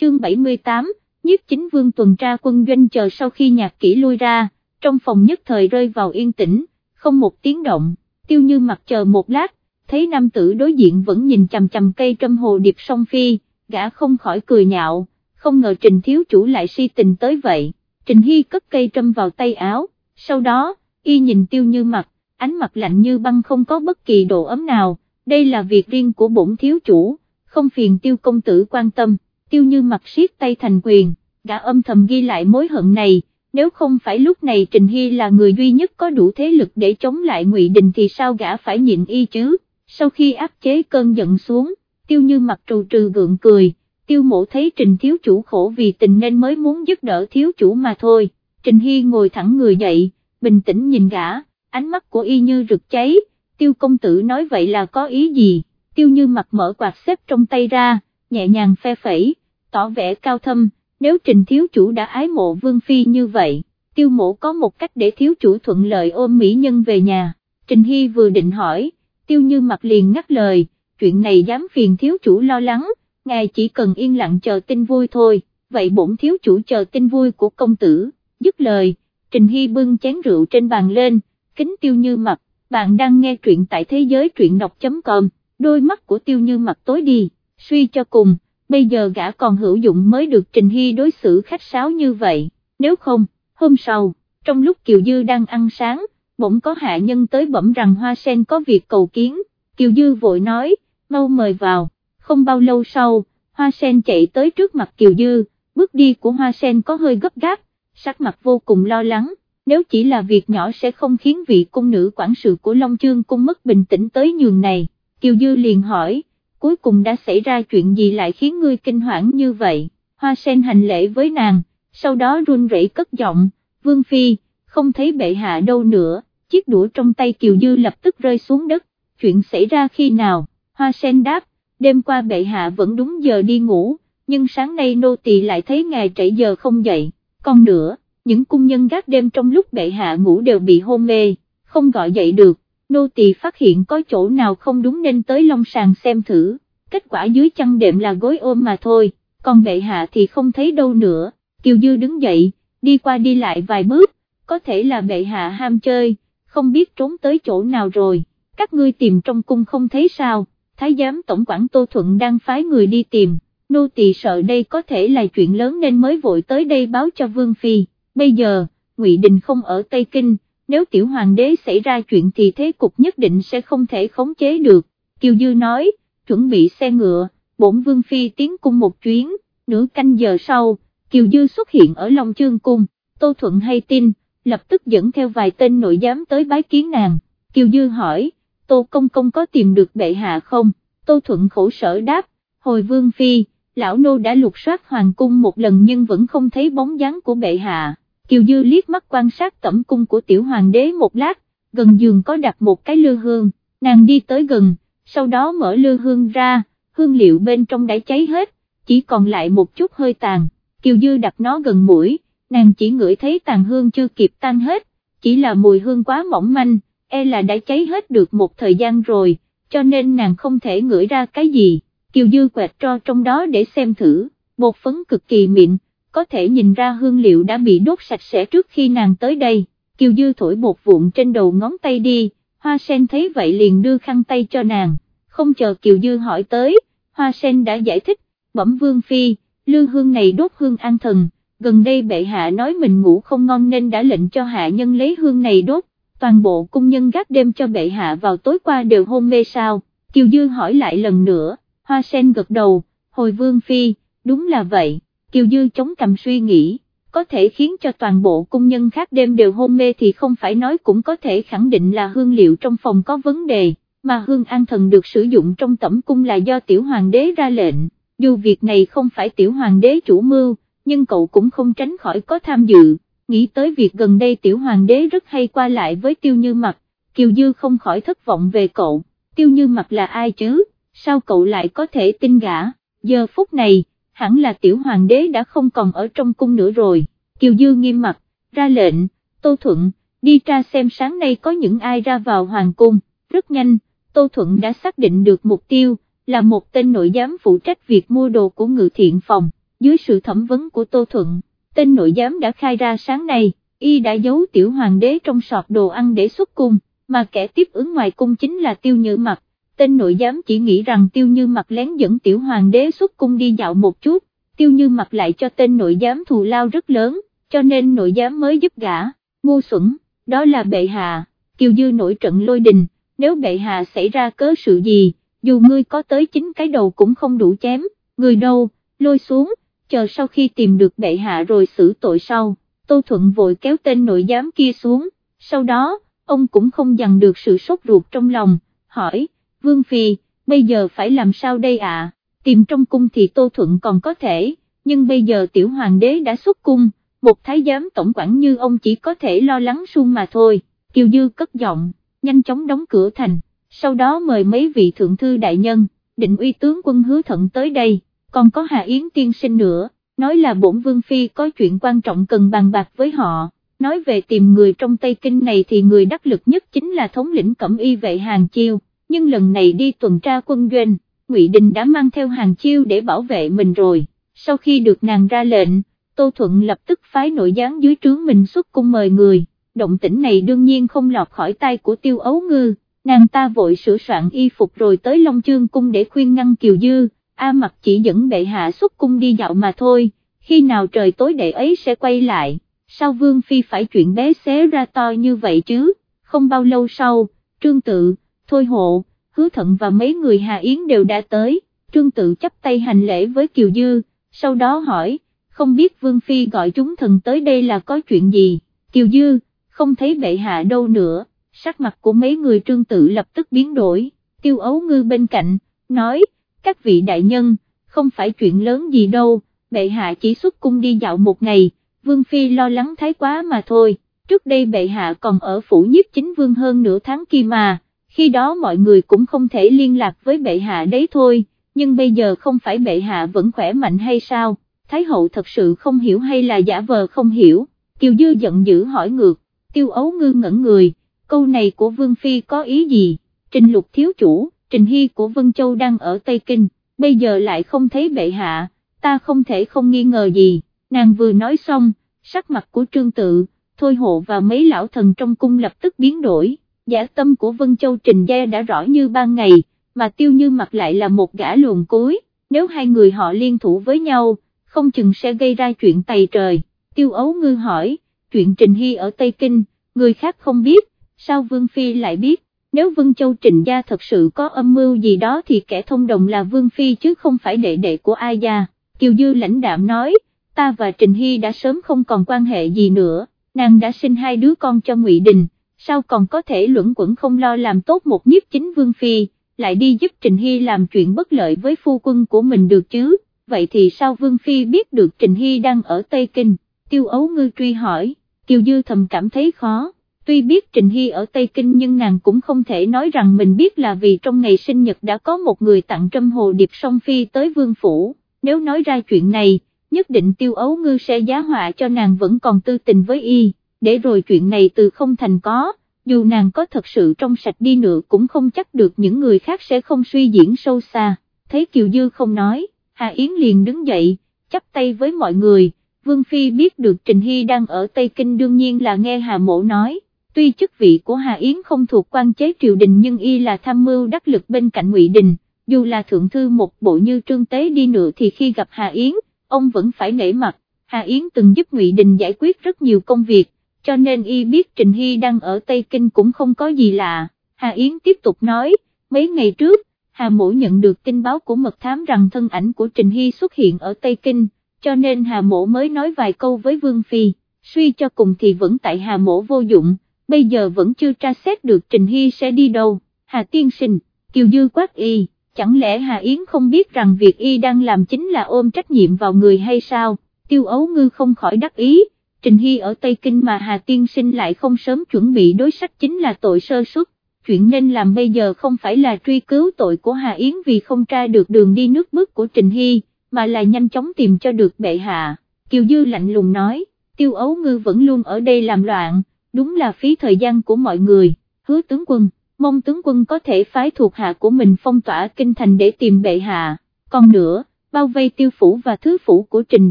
chương 78, nhiếp chính vương tuần tra quân doanh chờ sau khi nhạc kỹ lui ra, trong phòng nhất thời rơi vào yên tĩnh, không một tiếng động, tiêu như mặt chờ một lát, thấy nam tử đối diện vẫn nhìn chằm chằm cây trâm hồ điệp song phi, gã không khỏi cười nhạo, không ngờ trình thiếu chủ lại si tình tới vậy, trình hy cất cây trâm vào tay áo, sau đó, y nhìn tiêu như mặt, ánh mặt lạnh như băng không có bất kỳ độ ấm nào, đây là việc riêng của bổn thiếu chủ, không phiền tiêu công tử quan tâm, tiêu như mặt siết tay thành quyền, gã âm thầm ghi lại mối hận này, nếu không phải lúc này Trình Hy là người duy nhất có đủ thế lực để chống lại Ngụy Đình thì sao gã phải nhịn y chứ, sau khi áp chế cơn giận xuống, tiêu như mặt trù trừ gượng cười, tiêu mộ thấy Trình thiếu chủ khổ vì tình nên mới muốn giúp đỡ thiếu chủ mà thôi, Trình Hy ngồi thẳng người dậy, bình tĩnh nhìn gã, ánh mắt của y như rực cháy, tiêu công tử nói vậy là có ý gì, tiêu như mặt mở quạt xếp trong tay ra, nhẹ nhàng phe phẩy, tỏ vẻ cao thâm, nếu trình thiếu chủ đã ái mộ vương phi như vậy, tiêu mộ có một cách để thiếu chủ thuận lợi ôm mỹ nhân về nhà, trình hy vừa định hỏi, tiêu như mặt liền ngắt lời, chuyện này dám phiền thiếu chủ lo lắng, ngài chỉ cần yên lặng chờ tin vui thôi, vậy bổn thiếu chủ chờ tin vui của công tử, dứt lời, trình hy bưng chén rượu trên bàn lên, kính tiêu như mặt, bạn đang nghe truyện tại thế giới truyện đọc.com, đôi mắt của tiêu như mặt tối đi, suy cho cùng bây giờ gã còn hữu dụng mới được Trình Hy đối xử khách sáo như vậy, nếu không, hôm sau, trong lúc Kiều Dư đang ăn sáng, bỗng có hạ nhân tới bẩm rằng Hoa Sen có việc cầu kiến, Kiều Dư vội nói, mau mời vào, không bao lâu sau, Hoa Sen chạy tới trước mặt Kiều Dư, bước đi của Hoa Sen có hơi gấp gáp, sắc mặt vô cùng lo lắng, nếu chỉ là việc nhỏ sẽ không khiến vị cung nữ quản sự của Long Chương cung mất bình tĩnh tới nhường này, Kiều Dư liền hỏi, cuối cùng đã xảy ra chuyện gì lại khiến ngươi kinh hoảng như vậy, hoa sen hành lễ với nàng, sau đó run rẩy cất giọng, vương phi, không thấy bệ hạ đâu nữa, chiếc đũa trong tay Kiều Dư lập tức rơi xuống đất, chuyện xảy ra khi nào, hoa sen đáp, đêm qua bệ hạ vẫn đúng giờ đi ngủ, nhưng sáng nay nô tỳ lại thấy ngài trễ giờ không dậy, còn nữa, những cung nhân gác đêm trong lúc bệ hạ ngủ đều bị hôn mê, không gọi dậy được, nô tỳ phát hiện có chỗ nào không đúng nên tới long sàng xem thử, kết quả dưới chăn đệm là gối ôm mà thôi, còn bệ hạ thì không thấy đâu nữa, Kiều Dư đứng dậy, đi qua đi lại vài bước, có thể là bệ hạ ham chơi, không biết trốn tới chỗ nào rồi, các ngươi tìm trong cung không thấy sao, thái giám tổng quản Tô Thuận đang phái người đi tìm, nô tỳ sợ đây có thể là chuyện lớn nên mới vội tới đây báo cho Vương Phi, bây giờ, Ngụy Đình không ở Tây Kinh, nếu tiểu hoàng đế xảy ra chuyện thì thế cục nhất định sẽ không thể khống chế được, Kiều Dư nói, chuẩn bị xe ngựa, bổn vương phi tiến cung một chuyến, nửa canh giờ sau, Kiều Dư xuất hiện ở Long Chương Cung, Tô Thuận hay tin, lập tức dẫn theo vài tên nội giám tới bái kiến nàng, Kiều Dư hỏi, Tô Công Công có tìm được bệ hạ không, Tô Thuận khổ sở đáp, hồi vương phi, lão nô đã lục soát hoàng cung một lần nhưng vẫn không thấy bóng dáng của bệ hạ. Kiều Dư liếc mắt quan sát tẩm cung của tiểu hoàng đế một lát, gần giường có đặt một cái lư hương, nàng đi tới gần, sau đó mở lư hương ra, hương liệu bên trong đã cháy hết, chỉ còn lại một chút hơi tàn, Kiều Dư đặt nó gần mũi, nàng chỉ ngửi thấy tàn hương chưa kịp tan hết, chỉ là mùi hương quá mỏng manh, e là đã cháy hết được một thời gian rồi, cho nên nàng không thể ngửi ra cái gì, Kiều Dư quẹt tro trong đó để xem thử, bột phấn cực kỳ mịn có thể nhìn ra hương liệu đã bị đốt sạch sẽ trước khi nàng tới đây, Kiều Dư thổi bột vụn trên đầu ngón tay đi, Hoa Sen thấy vậy liền đưa khăn tay cho nàng, không chờ Kiều Dư hỏi tới, Hoa Sen đã giải thích, bẩm Vương Phi, lư hương này đốt hương an thần, gần đây bệ hạ nói mình ngủ không ngon nên đã lệnh cho hạ nhân lấy hương này đốt, toàn bộ cung nhân gác đêm cho bệ hạ vào tối qua đều hôn mê sao, Kiều Dư hỏi lại lần nữa, Hoa Sen gật đầu, hồi Vương Phi, đúng là vậy. Kiều Dư chống cầm suy nghĩ, có thể khiến cho toàn bộ cung nhân khác đêm đều hôn mê thì không phải nói cũng có thể khẳng định là hương liệu trong phòng có vấn đề, mà hương an thần được sử dụng trong tẩm cung là do tiểu hoàng đế ra lệnh, dù việc này không phải tiểu hoàng đế chủ mưu, nhưng cậu cũng không tránh khỏi có tham dự, nghĩ tới việc gần đây tiểu hoàng đế rất hay qua lại với tiêu như mặt, Kiều Dư không khỏi thất vọng về cậu, tiêu như mặt là ai chứ, sao cậu lại có thể tin gã, giờ phút này, hẳn là tiểu hoàng đế đã không còn ở trong cung nữa rồi, Kiều Dư nghiêm mặt, ra lệnh, Tô Thuận, đi tra xem sáng nay có những ai ra vào hoàng cung, rất nhanh, Tô Thuận đã xác định được mục tiêu, là một tên nội giám phụ trách việc mua đồ của ngự thiện phòng, dưới sự thẩm vấn của Tô Thuận, tên nội giám đã khai ra sáng nay, y đã giấu tiểu hoàng đế trong sọt đồ ăn để xuất cung, mà kẻ tiếp ứng ngoài cung chính là tiêu Nhữ mặt, tên nội giám chỉ nghĩ rằng tiêu như mặt lén dẫn tiểu hoàng đế xuất cung đi dạo một chút, tiêu như mặt lại cho tên nội giám thù lao rất lớn, cho nên nội giám mới giúp gã, ngu xuẩn, đó là bệ hạ, kiều dư nổi trận lôi đình, nếu bệ hạ xảy ra cớ sự gì, dù ngươi có tới chín cái đầu cũng không đủ chém, người đâu, lôi xuống, chờ sau khi tìm được bệ hạ rồi xử tội sau, Tô Thuận vội kéo tên nội giám kia xuống, sau đó, ông cũng không dằn được sự sốt ruột trong lòng, hỏi, Vương Phi, bây giờ phải làm sao đây ạ, tìm trong cung thì Tô Thuận còn có thể, nhưng bây giờ tiểu hoàng đế đã xuất cung, một thái giám tổng quản như ông chỉ có thể lo lắng suông mà thôi, Kiều Dư cất giọng, nhanh chóng đóng cửa thành, sau đó mời mấy vị thượng thư đại nhân, định uy tướng quân hứa thận tới đây, còn có Hà Yến tiên sinh nữa, nói là bổn vương phi có chuyện quan trọng cần bàn bạc với họ, nói về tìm người trong Tây Kinh này thì người đắc lực nhất chính là thống lĩnh cẩm y vệ Hàng Chiêu, nhưng lần này đi tuần tra quân doanh, Ngụy Đình đã mang theo Hàng Chiêu để bảo vệ mình rồi, sau khi được nàng ra lệnh, Tô Thuận lập tức phái nội gián dưới trướng mình xuất cung mời người, động tĩnh này đương nhiên không lọt khỏi tay của tiêu ấu ngư, nàng ta vội sửa soạn y phục rồi tới Long Chương cung để khuyên ngăn Kiều Dư, A mặt chỉ dẫn bệ hạ xuất cung đi dạo mà thôi, khi nào trời tối đệ ấy sẽ quay lại, sao Vương Phi phải chuyện bé xé ra to như vậy chứ, không bao lâu sau, Trương Tự, Thôi Hộ, Hứa Thận và mấy người Hà Yến đều đã tới, Trương Tự chấp tay hành lễ với Kiều Dư, sau đó hỏi, không biết Vương Phi gọi chúng thần tới đây là có chuyện gì, Kiều Dư, không thấy bệ hạ đâu nữa, sắc mặt của mấy người Trương Tự lập tức biến đổi, Tiêu Ấu Ngư bên cạnh, nói, các vị đại nhân, không phải chuyện lớn gì đâu, bệ hạ chỉ xuất cung đi dạo một ngày, vương phi lo lắng thái quá mà thôi, trước đây bệ hạ còn ở phủ nhiếp chính vương hơn nửa tháng kia mà, khi đó mọi người cũng không thể liên lạc với bệ hạ đấy thôi, nhưng bây giờ không phải bệ hạ vẫn khỏe mạnh hay sao, thái hậu thật sự không hiểu hay là giả vờ không hiểu, kiều dư giận dữ hỏi ngược, tiêu ấu ngư ngẩn người, câu này của vương phi có ý gì, trình lục thiếu chủ. Trình Hy của Vân Châu đang ở Tây Kinh, bây giờ lại không thấy bệ hạ, ta không thể không nghi ngờ gì, nàng vừa nói xong, sắc mặt của Trương Tự, Thôi Hộ và mấy lão thần trong cung lập tức biến đổi, giả tâm của Vân Châu Trình Gia đã rõ như ban ngày, mà tiêu như mặc lại là một gã luồn cối, nếu hai người họ liên thủ với nhau, không chừng sẽ gây ra chuyện tày trời, tiêu ấu ngư hỏi, chuyện Trình Hy ở Tây Kinh, người khác không biết, sao Vương Phi lại biết, nếu Vân Châu trình Gia thật sự có âm mưu gì đó thì kẻ thông đồng là Vương Phi chứ không phải đệ đệ của ai gia, Kiều Dư lãnh đạm nói, ta và Trình Hy đã sớm không còn quan hệ gì nữa, nàng đã sinh hai đứa con cho Ngụy Đình, sao còn có thể luẩn quẩn không lo làm tốt một nhiếp chính Vương Phi, lại đi giúp Trình Hy làm chuyện bất lợi với phu quân của mình được chứ, vậy thì sao Vương Phi biết được Trình Hy đang ở Tây Kinh, tiêu ấu ngư truy hỏi, Kiều Dư thầm cảm thấy khó. Tuy biết Trình Hy ở Tây Kinh nhưng nàng cũng không thể nói rằng mình biết là vì trong ngày sinh nhật đã có một người tặng trâm hồ điệp song phi tới vương phủ, nếu nói ra chuyện này, nhất định tiêu ấu ngư sẽ giá họa cho nàng vẫn còn tư tình với y, để rồi chuyện này từ không thành có, dù nàng có thật sự trong sạch đi nữa cũng không chắc được những người khác sẽ không suy diễn sâu xa, thấy Kiều Dư không nói, Hà Yến liền đứng dậy, chắp tay với mọi người. Vương Phi biết được Trình Hy đang ở Tây Kinh đương nhiên là nghe Hà Mộ nói, tuy chức vị của Hà Yến không thuộc quan chế triều đình nhưng y là tham mưu đắc lực bên cạnh Ngụy Đình, dù là thượng thư một bộ như trương tế đi nữa thì khi gặp Hà Yến, ông vẫn phải nể mặt, Hà Yến từng giúp Ngụy Đình giải quyết rất nhiều công việc, cho nên y biết Trình Hy đang ở Tây Kinh cũng không có gì lạ, Hà Yến tiếp tục nói, mấy ngày trước, Hà Mỗ nhận được tin báo của mật thám rằng thân ảnh của Trình Hy xuất hiện ở Tây Kinh, cho nên Hà Mỗ mới nói vài câu với Vương Phi, suy cho cùng thì vẫn tại Hà Mỗ vô dụng bây giờ vẫn chưa tra xét được Trình Hy sẽ đi đâu, Hà Tiên Sinh, Kiều Dư quát y, chẳng lẽ Hà Yến không biết rằng việc y đang làm chính là ôm trách nhiệm vào người hay sao, tiêu ấu ngư không khỏi đắc ý, Trình Hy ở Tây Kinh mà Hà Tiên Sinh lại không sớm chuẩn bị đối sách chính là tội sơ suất. Chuyện nên làm bây giờ không phải là truy cứu tội của Hà Yến vì không tra được đường đi nước bước của Trình Hy, mà là nhanh chóng tìm cho được bệ hạ. Kiều Dư lạnh lùng nói, tiêu ấu ngư vẫn luôn ở đây làm loạn, đúng là phí thời gian của mọi người, hứa tướng quân, mong tướng quân có thể phái thuộc hạ của mình phong tỏa kinh thành để tìm bệ hạ, còn nữa, bao vây tiêu phủ và thứ phủ của trình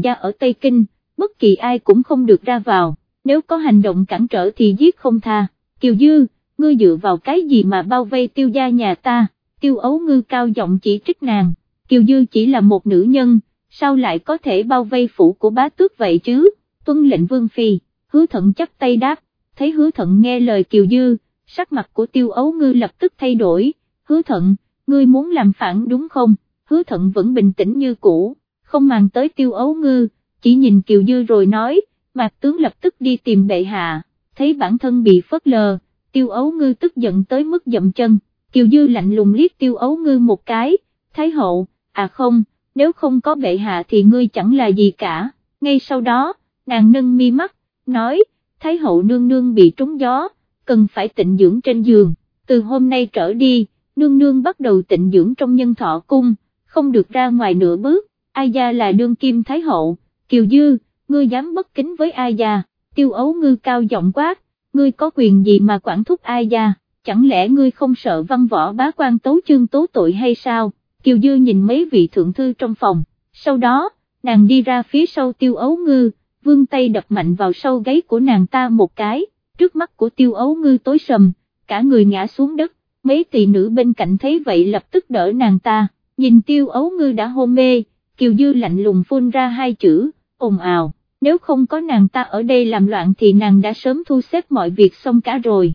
gia ở Tây Kinh, bất kỳ ai cũng không được ra vào, nếu có hành động cản trở thì giết không tha, Kiều Dư, ngươi dựa vào cái gì mà bao vây tiêu gia nhà ta, tiêu ấu ngư cao giọng chỉ trích nàng, Kiều Dư chỉ là một nữ nhân, sao lại có thể bao vây phủ của bá tước vậy chứ, tuân lệnh vương phi, hứa thận chắc tay đáp, thấy hứa thận nghe lời Kiều Dư, sắc mặt của tiêu ấu ngư lập tức thay đổi, hứa thận, ngươi muốn làm phản đúng không, hứa thận vẫn bình tĩnh như cũ, không màng tới tiêu ấu ngư, chỉ nhìn Kiều Dư rồi nói, mạc tướng lập tức đi tìm bệ hạ, thấy bản thân bị phớt lờ, tiêu ấu ngư tức giận tới mức dậm chân, Kiều Dư lạnh lùng liếc tiêu ấu ngư một cái, thái hậu, à không, nếu không có bệ hạ thì ngươi chẳng là gì cả, ngay sau đó, nàng nâng mi mắt, nói, thái hậu nương nương bị trúng gió, cần phải tịnh dưỡng trên giường, từ hôm nay trở đi, nương nương bắt đầu tịnh dưỡng trong nhân thọ cung, không được ra ngoài nửa bước, ai gia là đương kim thái hậu, kiều dư, ngươi dám bất kính với ai già, tiêu ấu ngư cao giọng quát, ngươi có quyền gì mà quản thúc ai già, chẳng lẽ ngươi không sợ văn võ bá quan tấu chương tố tội hay sao, kiều dư nhìn mấy vị thượng thư trong phòng, sau đó, nàng đi ra phía sau tiêu ấu ngư, vương tay đập mạnh vào sau gáy của nàng ta một cái, trước mắt của tiêu ấu ngư tối sầm, cả người ngã xuống đất, mấy tỷ nữ bên cạnh thấy vậy lập tức đỡ nàng ta, nhìn tiêu ấu ngư đã hôn mê, kiều dư lạnh lùng phun ra hai chữ, ồn ào, nếu không có nàng ta ở đây làm loạn thì nàng đã sớm thu xếp mọi việc xong cả rồi.